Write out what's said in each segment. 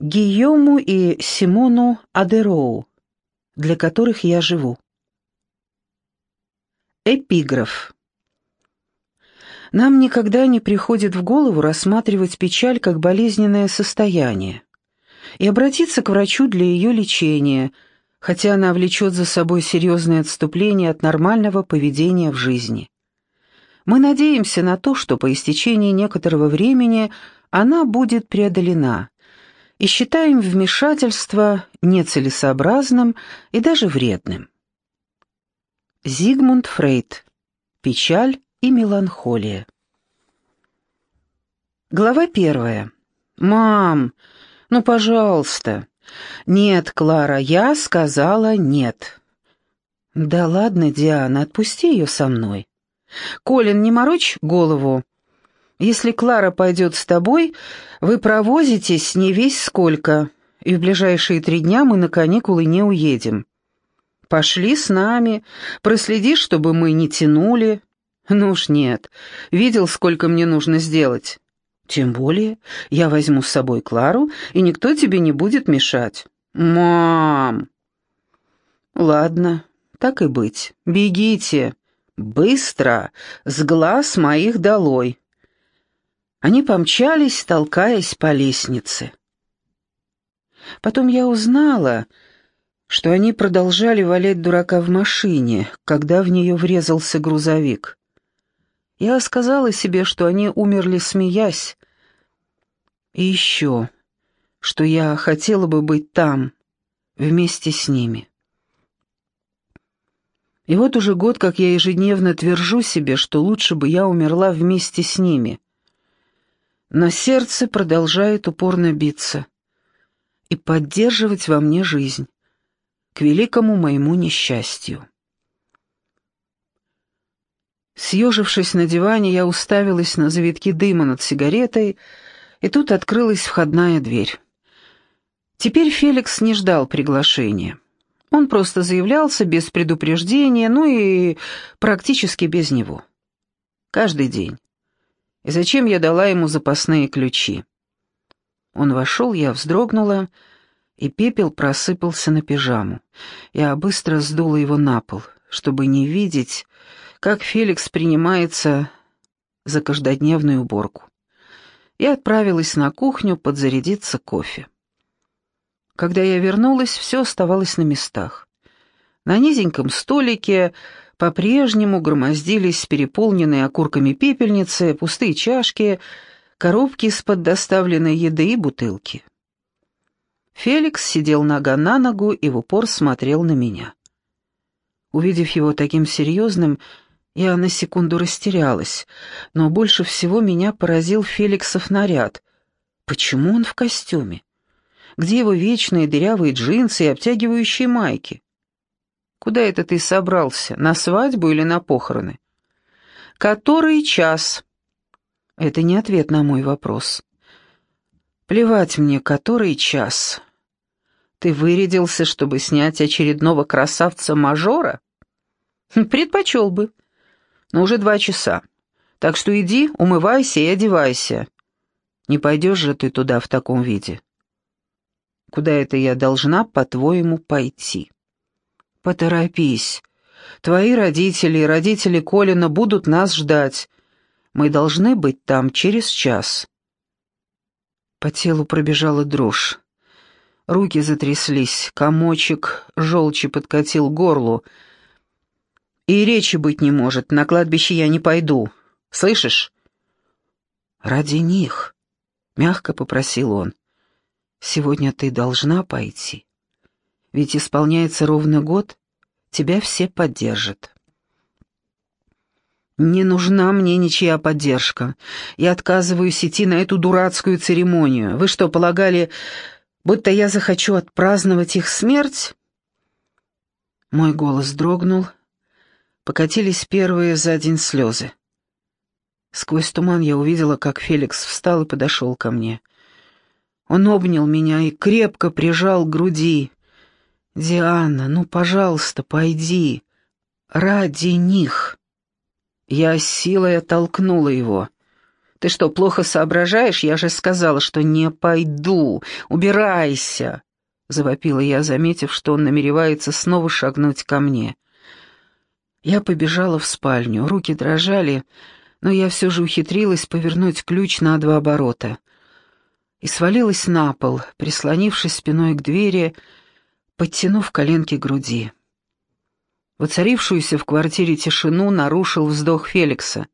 Гийому и Симону Адероу, для которых я живу. Эпиграф. Нам никогда не приходит в голову рассматривать печаль как болезненное состояние и обратиться к врачу для ее лечения, хотя она влечет за собой серьезное отступление от нормального поведения в жизни. Мы надеемся на то, что по истечении некоторого времени она будет преодолена, и считаем вмешательство нецелесообразным и даже вредным. Зигмунд Фрейд. Печаль и меланхолия. Глава первая. «Мам, ну, пожалуйста». «Нет, Клара, я сказала нет». «Да ладно, Диана, отпусти ее со мной». «Колин, не морочь голову. Если Клара пойдет с тобой, вы провозитесь не весь сколько, и в ближайшие три дня мы на каникулы не уедем. Пошли с нами, проследи, чтобы мы не тянули. Ну уж нет, видел, сколько мне нужно сделать. Тем более я возьму с собой Клару, и никто тебе не будет мешать. Мам! Ладно, так и быть. Бегите. Быстро, с глаз моих долой. Они помчались, толкаясь по лестнице. Потом я узнала, что они продолжали валять дурака в машине, когда в нее врезался грузовик. Я сказала себе, что они умерли, смеясь. И еще, что я хотела бы быть там, вместе с ними. И вот уже год, как я ежедневно твержу себе, что лучше бы я умерла вместе с ними — но сердце продолжает упорно биться и поддерживать во мне жизнь, к великому моему несчастью. Съежившись на диване, я уставилась на завитки дыма над сигаретой, и тут открылась входная дверь. Теперь Феликс не ждал приглашения. Он просто заявлялся без предупреждения, ну и практически без него. Каждый день. И зачем я дала ему запасные ключи? Он вошел, я вздрогнула, и пепел просыпался на пижаму. Я быстро сдула его на пол, чтобы не видеть, как Феликс принимается за каждодневную уборку. И отправилась на кухню подзарядиться кофе. Когда я вернулась, все оставалось на местах. На низеньком столике по-прежнему громоздились переполненные окурками пепельницы, пустые чашки, коробки из-под доставленной еды и бутылки. Феликс сидел нога на ногу и в упор смотрел на меня. Увидев его таким серьезным, я на секунду растерялась, но больше всего меня поразил Феликсов наряд. Почему он в костюме? Где его вечные дырявые джинсы и обтягивающие майки? Куда это ты собрался? На свадьбу или на похороны? Который час? Это не ответ на мой вопрос. Плевать мне, который час. Ты вырядился, чтобы снять очередного красавца-мажора? Предпочел бы. Но уже два часа. Так что иди, умывайся и одевайся. Не пойдешь же ты туда в таком виде. Куда это я должна, по-твоему, пойти?» «Поторопись. Твои родители и родители Колина будут нас ждать. Мы должны быть там через час». По телу пробежала дрожь. Руки затряслись, комочек желчи подкатил горлу. «И речи быть не может, на кладбище я не пойду. Слышишь?» «Ради них», — мягко попросил он. «Сегодня ты должна пойти». Ведь исполняется ровно год, тебя все поддержат. «Не нужна мне ничья поддержка. Я отказываюсь идти на эту дурацкую церемонию. Вы что, полагали, будто я захочу отпраздновать их смерть?» Мой голос дрогнул. Покатились первые за день слезы. Сквозь туман я увидела, как Феликс встал и подошел ко мне. Он обнял меня и крепко прижал к груди. «Диана, ну, пожалуйста, пойди. Ради них». Я силой оттолкнула его. Ты что, плохо соображаешь? Я же сказала, что не пойду. Убирайся!» Завопила я, заметив, что он намеревается снова шагнуть ко мне. Я побежала в спальню, руки дрожали, но я все же ухитрилась повернуть ключ на два оборота. И свалилась на пол, прислонившись спиной к двери, подтянув коленки к груди. Воцарившуюся в квартире тишину нарушил вздох Феликса.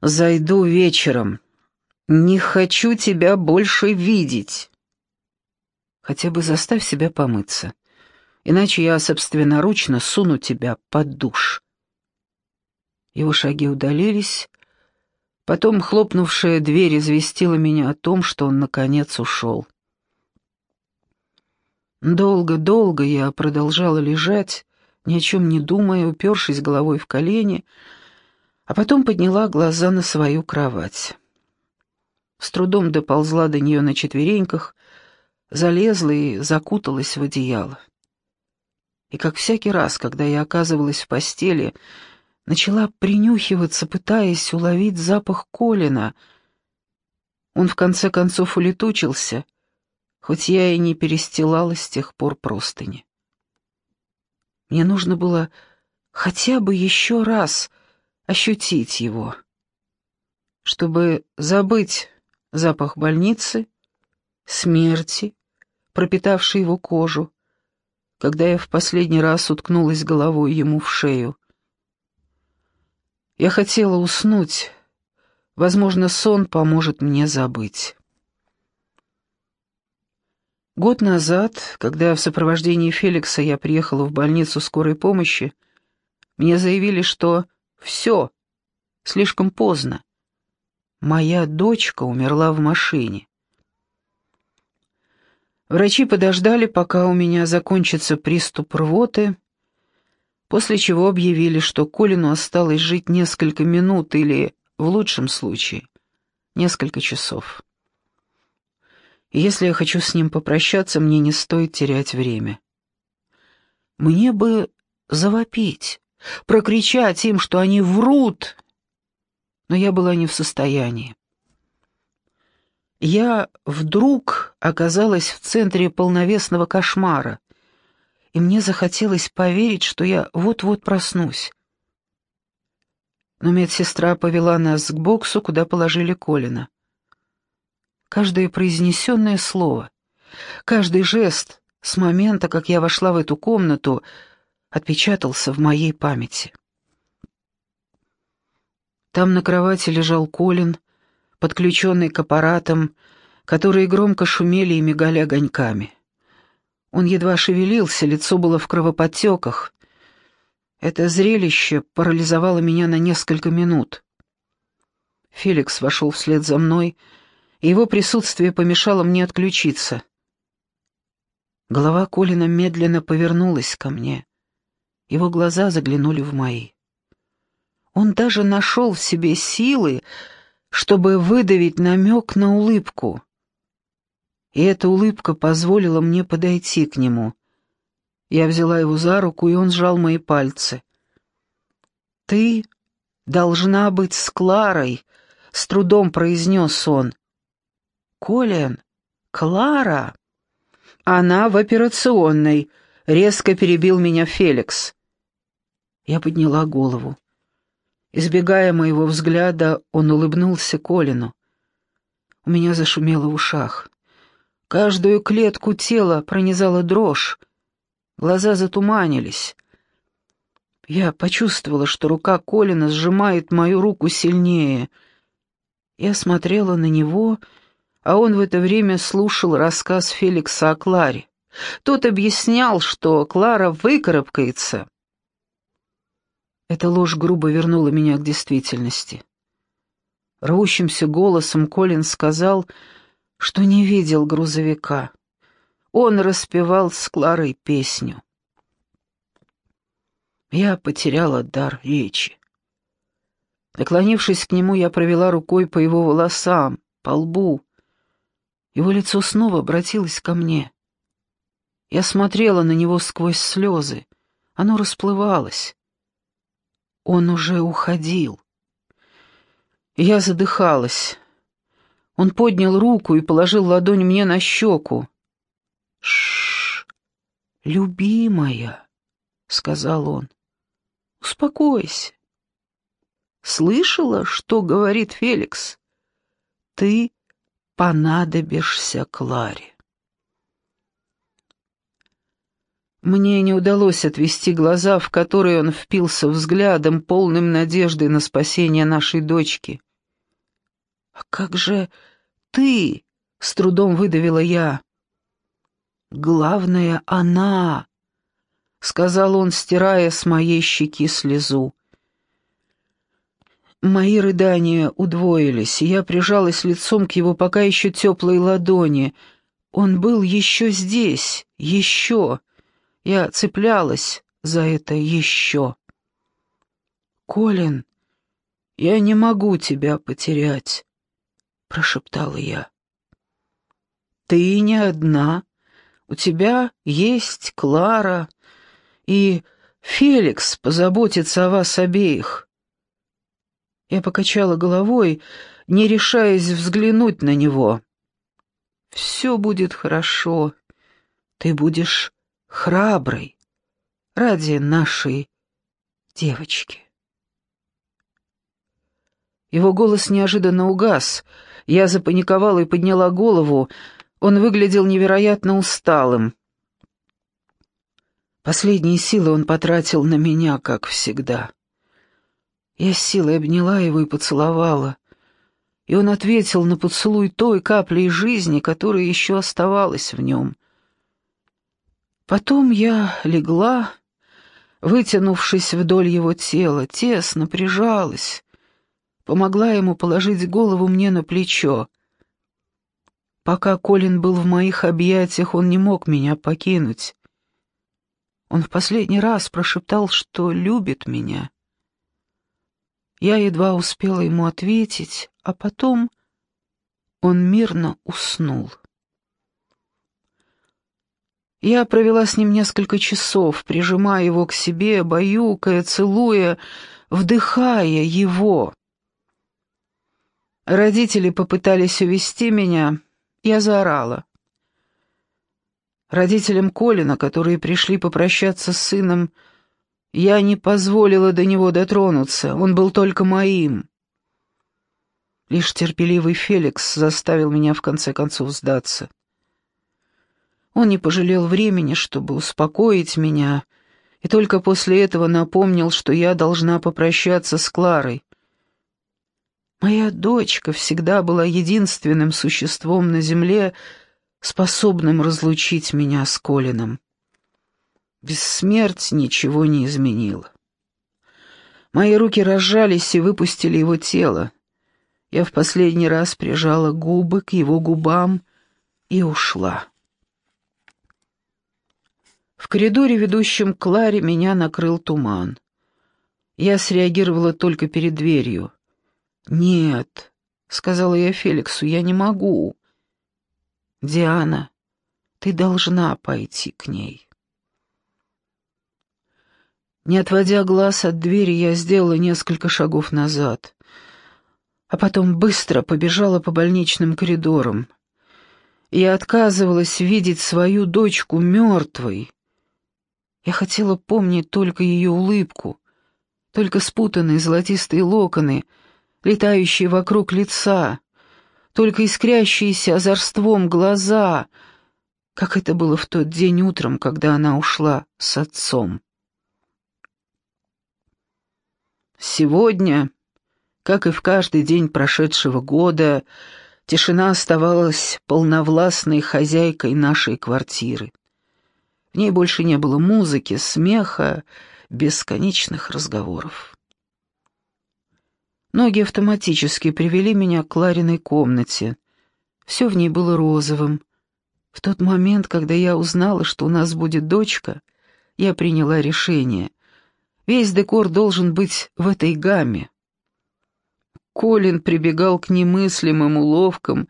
«Зайду вечером. Не хочу тебя больше видеть». «Хотя бы заставь себя помыться, иначе я собственноручно суну тебя под душ». Его шаги удалились, потом хлопнувшая дверь известила меня о том, что он наконец ушел. Долго-долго я продолжала лежать, ни о чем не думая, упершись головой в колени, а потом подняла глаза на свою кровать. С трудом доползла до нее на четвереньках, залезла и закуталась в одеяло. И как всякий раз, когда я оказывалась в постели, начала принюхиваться, пытаясь уловить запах Колина. Он в конце концов улетучился, хоть я и не перестилала с тех пор простыни. Мне нужно было хотя бы еще раз ощутить его, чтобы забыть запах больницы, смерти, пропитавшей его кожу, когда я в последний раз уткнулась головой ему в шею. Я хотела уснуть, возможно, сон поможет мне забыть. Год назад, когда в сопровождении Феликса я приехала в больницу скорой помощи, мне заявили, что все, слишком поздно. Моя дочка умерла в машине. Врачи подождали, пока у меня закончится приступ рвоты, после чего объявили, что Колину осталось жить несколько минут или, в лучшем случае, несколько часов если я хочу с ним попрощаться, мне не стоит терять время. Мне бы завопить, прокричать им, что они врут, но я была не в состоянии. Я вдруг оказалась в центре полновесного кошмара, и мне захотелось поверить, что я вот-вот проснусь. Но медсестра повела нас к боксу, куда положили Колина. Каждое произнесенное слово, каждый жест с момента, как я вошла в эту комнату, отпечатался в моей памяти. Там на кровати лежал Колин, подключенный к аппаратам, которые громко шумели и мигали огоньками. Он едва шевелился, лицо было в кровоподтеках. Это зрелище парализовало меня на несколько минут. Феликс вошел вслед за мной, его присутствие помешало мне отключиться. Голова Колина медленно повернулась ко мне. Его глаза заглянули в мои. Он даже нашел в себе силы, чтобы выдавить намек на улыбку. И эта улыбка позволила мне подойти к нему. Я взяла его за руку, и он сжал мои пальцы. «Ты должна быть с Кларой», — с трудом произнес он. Колин, Клара. Она в операционной, резко перебил меня Феликс. Я подняла голову. Избегая моего взгляда, он улыбнулся Колину. У меня зашумело в ушах. Каждую клетку тела пронизала дрожь. Глаза затуманились. Я почувствовала, что рука Колина сжимает мою руку сильнее. Я смотрела на него а он в это время слушал рассказ Феликса о Кларе. Тот объяснял, что Клара выкарабкается. Эта ложь грубо вернула меня к действительности. Рвущимся голосом Колин сказал, что не видел грузовика. Он распевал с Кларой песню. Я потеряла дар речи. Наклонившись к нему, я провела рукой по его волосам, по лбу, его лицо снова обратилось ко мне. Я смотрела на него сквозь слезы. Оно расплывалось. Он уже уходил. Я задыхалась. Он поднял руку и положил ладонь мне на щеку. «Шш, любимая», — сказал он, — «успокойся». «Слышала, что говорит Феликс? Ты понадобишься Кларе». Мне не удалось отвести глаза, в которые он впился взглядом, полным надежды на спасение нашей дочки. «А как же ты?» — с трудом выдавила я. «Главное, она!» — сказал он, стирая с моей щеки слезу. Мои рыдания удвоились, и я прижалась лицом к его пока еще теплой ладони. Он был еще здесь, еще. Я цеплялась за это еще. «Колин, я не могу тебя потерять», — прошептала я. «Ты не одна. У тебя есть Клара, и Феликс позаботится о вас обеих». Я покачала головой, не решаясь взглянуть на него. «Все будет хорошо. Ты будешь храброй ради нашей девочки». Его голос неожиданно угас. Я запаниковала и подняла голову. Он выглядел невероятно усталым. Последние силы он потратил на меня, как всегда. Я с силой обняла его и поцеловала. И он ответил на поцелуй той каплей жизни, которая еще оставалась в нем. Потом я легла, вытянувшись вдоль его тела, тесно прижалась, помогла ему положить голову мне на плечо. Пока Колин был в моих объятиях, он не мог меня покинуть. Он в последний раз прошептал, что любит меня. Я едва успела ему ответить, а потом он мирно уснул. Я провела с ним несколько часов, прижимая его к себе, баюкая, целуя, вдыхая его. Родители попытались увести меня, я заорала. Родителям Колина, которые пришли попрощаться с сыном, я не позволила до него дотронуться, он был только моим. Лишь терпеливый Феликс заставил меня в конце концов сдаться. Он не пожалел времени, чтобы успокоить меня, и только после этого напомнил, что я должна попрощаться с Кларой. Моя дочка всегда была единственным существом на земле, способным разлучить меня с Колином. Бессмерть ничего не изменила. Мои руки разжались и выпустили его тело. Я в последний раз прижала губы к его губам и ушла. В коридоре, ведущем к Кларе, меня накрыл туман. Я среагировала только перед дверью. «Нет», — сказала я Феликсу, — «я не могу». «Диана, ты должна пойти к ней». Не отводя глаз от двери, я сделала несколько шагов назад, а потом быстро побежала по больничным коридорам. Я отказывалась видеть свою дочку мертвой. Я хотела помнить только ее улыбку, только спутанные золотистые локоны — летающие вокруг лица, только искрящиеся озорством глаза, как это было в тот день утром, когда она ушла с отцом. Сегодня, как и в каждый день прошедшего года, тишина оставалась полновластной хозяйкой нашей квартиры. В ней больше не было музыки, смеха, бесконечных разговоров. Ноги автоматически привели меня к Лариной комнате. Все в ней было розовым. В тот момент, когда я узнала, что у нас будет дочка, я приняла решение. Весь декор должен быть в этой гамме. Колин прибегал к немыслимым уловкам,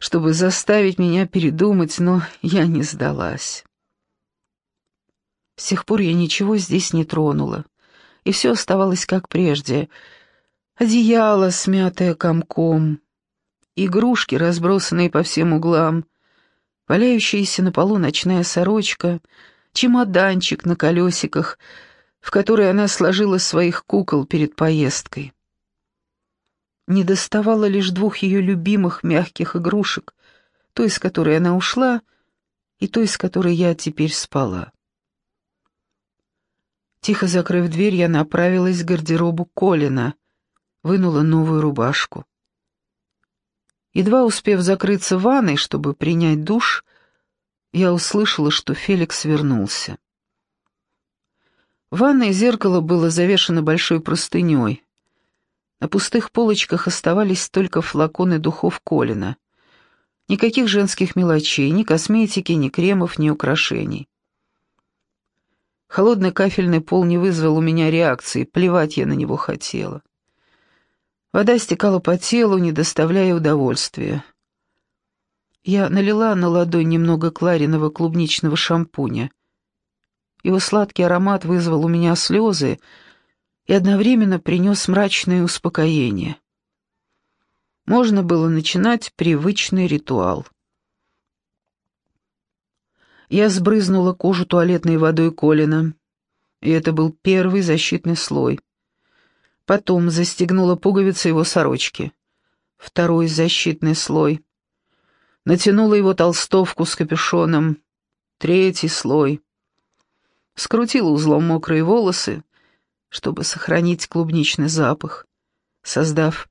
чтобы заставить меня передумать, но я не сдалась. С тех пор я ничего здесь не тронула, и все оставалось как прежде — Одеяло, смятое комком, игрушки, разбросанные по всем углам, валяющаяся на полу ночная сорочка, чемоданчик на колесиках, в который она сложила своих кукол перед поездкой. Не доставало лишь двух ее любимых мягких игрушек, той, с которой она ушла, и той, с которой я теперь спала. Тихо закрыв дверь, я направилась к гардеробу Колина, вынула новую рубашку. Едва успев закрыться ванной, чтобы принять душ, я услышала, что Феликс вернулся. В ванной зеркало было завешено большой простыней. На пустых полочках оставались только флаконы духов Колина. Никаких женских мелочей, ни косметики, ни кремов, ни украшений. Холодный кафельный пол не вызвал у меня реакции, плевать я на него хотела. Вода стекала по телу, не доставляя удовольствия. Я налила на ладонь немного клариного клубничного шампуня. Его сладкий аромат вызвал у меня слезы и одновременно принес мрачное успокоение. Можно было начинать привычный ритуал. Я сбрызнула кожу туалетной водой Колина, и это был первый защитный слой. Потом застегнула пуговицы его сорочки. Второй защитный слой. Натянула его толстовку с капюшоном. Третий слой. Скрутила узлом мокрые волосы, чтобы сохранить клубничный запах, создав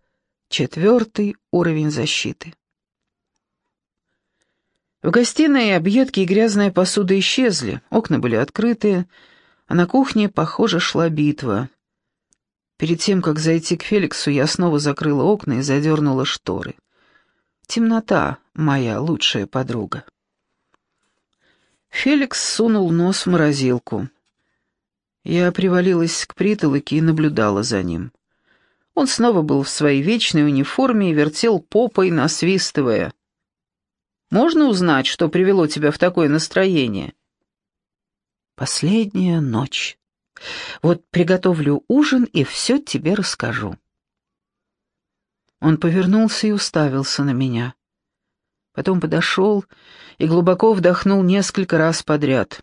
четвертый уровень защиты. В гостиной объедки и грязная посуда исчезли, окна были открыты, а на кухне, похоже, шла битва. Перед тем, как зайти к Феликсу, я снова закрыла окна и задернула шторы. Темнота — моя лучшая подруга. Феликс сунул нос в морозилку. Я привалилась к притолоке и наблюдала за ним. Он снова был в своей вечной униформе и вертел попой, насвистывая. «Можно узнать, что привело тебя в такое настроение?» «Последняя ночь», вот приготовлю ужин и все тебе расскажу». Он повернулся и уставился на меня. Потом подошел и глубоко вдохнул несколько раз подряд.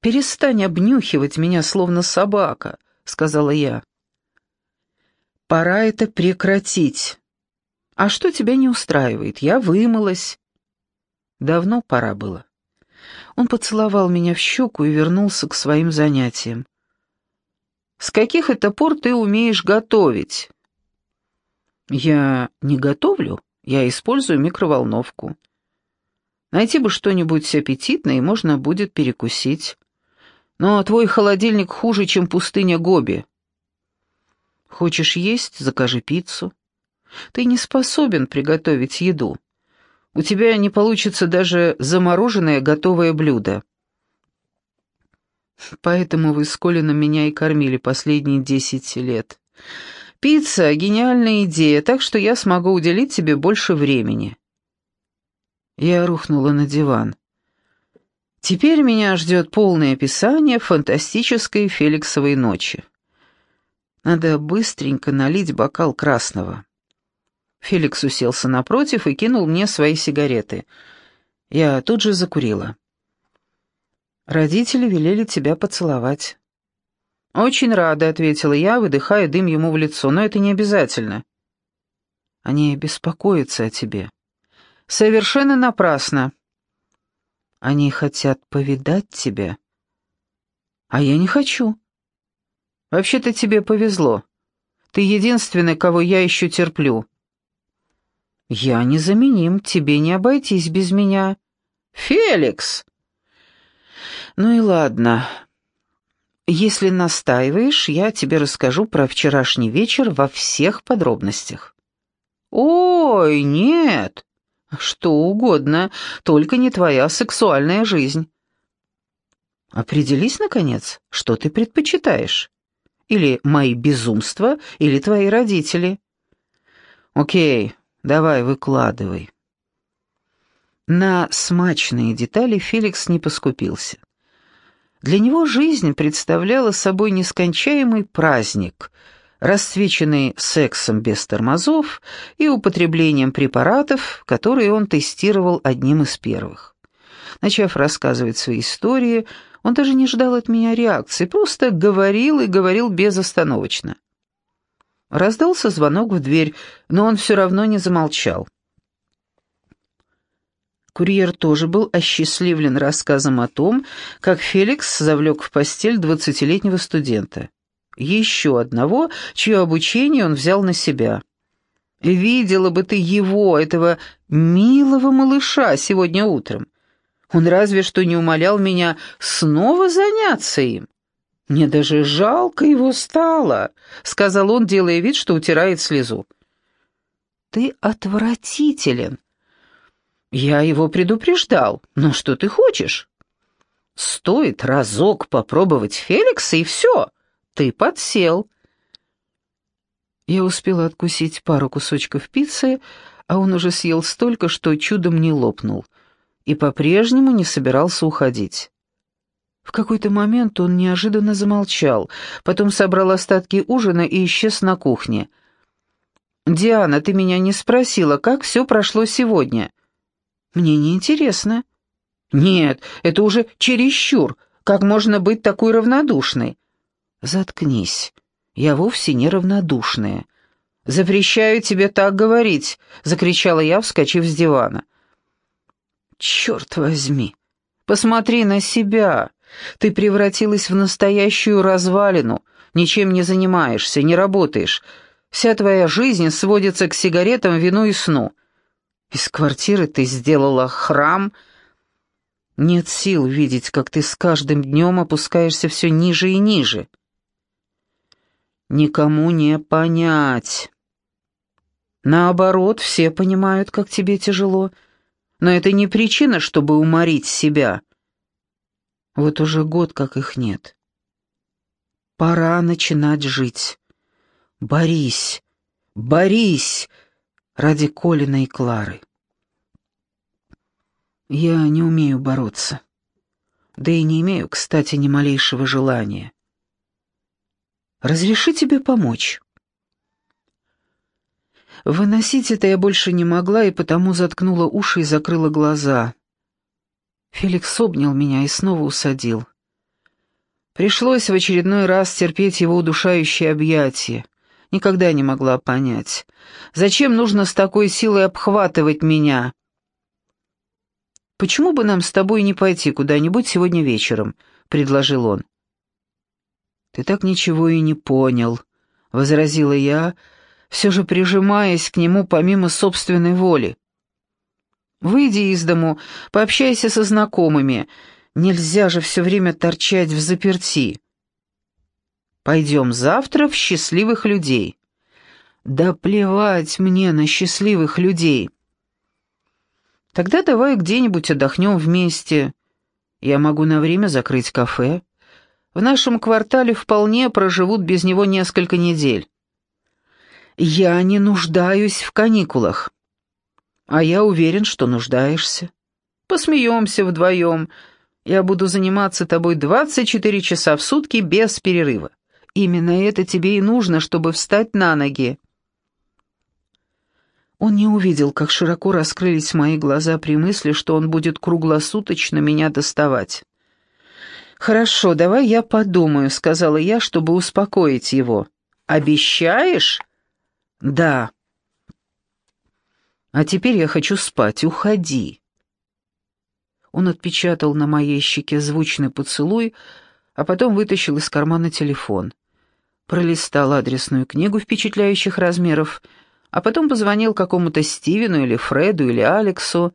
«Перестань обнюхивать меня, словно собака», — сказала я. «Пора это прекратить. А что тебя не устраивает? Я вымылась». Давно пора было. Он поцеловал меня в щеку и вернулся к своим занятиям. С каких это пор ты умеешь готовить?» «Я не готовлю, я использую микроволновку. Найти бы что-нибудь аппетитное, и можно будет перекусить. Но твой холодильник хуже, чем пустыня Гоби. Хочешь есть — закажи пиццу. Ты не способен приготовить еду. У тебя не получится даже замороженное готовое блюдо. Поэтому вы с Колином меня и кормили последние десять лет. Пицца — гениальная идея, так что я смогу уделить тебе больше времени». Я рухнула на диван. Теперь меня ждет полное описание фантастической Феликсовой ночи. Надо быстренько налить бокал красного. Феликс уселся напротив и кинул мне свои сигареты. Я тут же закурила. Родители велели тебя поцеловать». «Очень рада», — ответила я, выдыхая дым ему в лицо, — «но это не обязательно». «Они беспокоятся о тебе». «Совершенно напрасно». «Они хотят повидать тебя». «А я не хочу». «Вообще-то тебе повезло. Ты единственный, кого я еще терплю». «Я незаменим, тебе не обойтись без меня». «Феликс!» «Ну и ладно. Если настаиваешь, я тебе расскажу про вчерашний вечер во всех подробностях». «Ой, нет! Что угодно, только не твоя сексуальная жизнь». «Определись, наконец, что ты предпочитаешь. Или мои безумства, или твои родители». «Окей, давай, выкладывай». На смачные детали Феликс не поскупился. Для него жизнь представляла собой нескончаемый праздник, расцвеченный сексом без тормозов и употреблением препаратов, которые он тестировал одним из первых. Начав рассказывать свои истории, он даже не ждал от меня реакции, просто говорил и говорил безостановочно. Раздался звонок в дверь, но он все равно не замолчал. Курьер тоже был осчастливлен рассказом о том, как Феликс завлек в постель двадцатилетнего студента. Еще одного, чье обучение он взял на себя. «Видела бы ты его, этого милого малыша, сегодня утром. Он разве что не умолял меня снова заняться им. Мне даже жалко его стало», — сказал он, делая вид, что утирает слезу. «Ты отвратителен», я его предупреждал. Но что ты хочешь? Стоит разок попробовать Феликса, и все. Ты подсел. Я успела откусить пару кусочков пиццы, а он уже съел столько, что чудом не лопнул, и по-прежнему не собирался уходить. В какой-то момент он неожиданно замолчал, потом собрал остатки ужина и исчез на кухне. «Диана, ты меня не спросила, как все прошло сегодня?» Мне не интересно. Нет, это уже чересчур. Как можно быть такой равнодушной? Заткнись. Я вовсе не равнодушная. Запрещаю тебе так говорить, закричала я, вскочив с дивана. Черт возьми. Посмотри на себя. Ты превратилась в настоящую развалину, ничем не занимаешься, не работаешь. Вся твоя жизнь сводится к сигаретам, вину и сну. Из квартиры ты сделала храм. Нет сил видеть, как ты с каждым днем опускаешься все ниже и ниже. Никому не понять. Наоборот, все понимают, как тебе тяжело, но это не причина, чтобы уморить себя. Вот уже год, как их нет. Пора начинать жить. Борись, борись, ради Колина и Клары. Я не умею бороться. Да и не имею, кстати, ни малейшего желания. Разреши тебе помочь. Выносить это я больше не могла, и потому заткнула уши и закрыла глаза. Феликс обнял меня и снова усадил. Пришлось в очередной раз терпеть его удушающее объятие никогда не могла понять. Зачем нужно с такой силой обхватывать меня? «Почему бы нам с тобой не пойти куда-нибудь сегодня вечером?» — предложил он. «Ты так ничего и не понял», — возразила я, все же прижимаясь к нему помимо собственной воли. «Выйди из дому, пообщайся со знакомыми. Нельзя же все время торчать в заперти». Пойдем завтра в счастливых людей». «Да плевать мне на счастливых людей». «Тогда давай где-нибудь отдохнем вместе. Я могу на время закрыть кафе. В нашем квартале вполне проживут без него несколько недель». «Я не нуждаюсь в каникулах». «А я уверен, что нуждаешься. Посмеемся вдвоем. Я буду заниматься тобой 24 часа в сутки без перерыва. Именно это тебе и нужно, чтобы встать на ноги. Он не увидел, как широко раскрылись мои глаза при мысли, что он будет круглосуточно меня доставать. «Хорошо, давай я подумаю», — сказала я, чтобы успокоить его. «Обещаешь?» «Да». «А теперь я хочу спать. Уходи». Он отпечатал на моей щеке звучный поцелуй, а потом вытащил из кармана телефон пролистал адресную книгу впечатляющих размеров, а потом позвонил какому-то Стивену или Фреду или Алексу.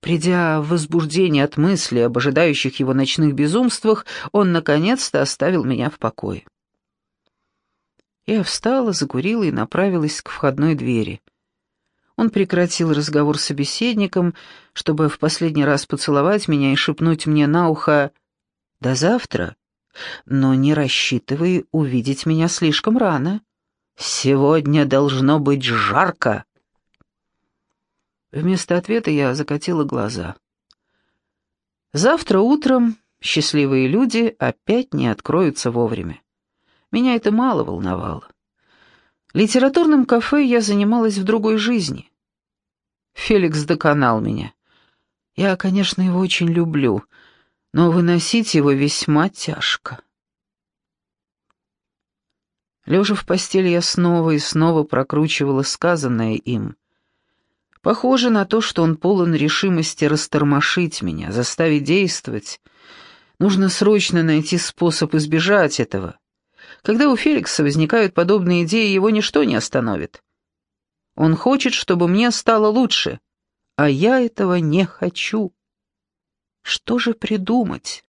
Придя в возбуждение от мысли об ожидающих его ночных безумствах, он наконец-то оставил меня в покое. Я встала, закурила и направилась к входной двери. Он прекратил разговор с собеседником, чтобы в последний раз поцеловать меня и шепнуть мне на ухо «До завтра» но не рассчитывай увидеть меня слишком рано. Сегодня должно быть жарко». Вместо ответа я закатила глаза. Завтра утром счастливые люди опять не откроются вовремя. Меня это мало волновало. Литературным кафе я занималась в другой жизни. Феликс доконал меня. Я, конечно, его очень люблю, но выносить его весьма тяжко. Лежа в постели, я снова и снова прокручивала сказанное им. Похоже на то, что он полон решимости растормошить меня, заставить действовать. Нужно срочно найти способ избежать этого. Когда у Феликса возникают подобные идеи, его ничто не остановит. Он хочет, чтобы мне стало лучше, а я этого не хочу. Что же придумать?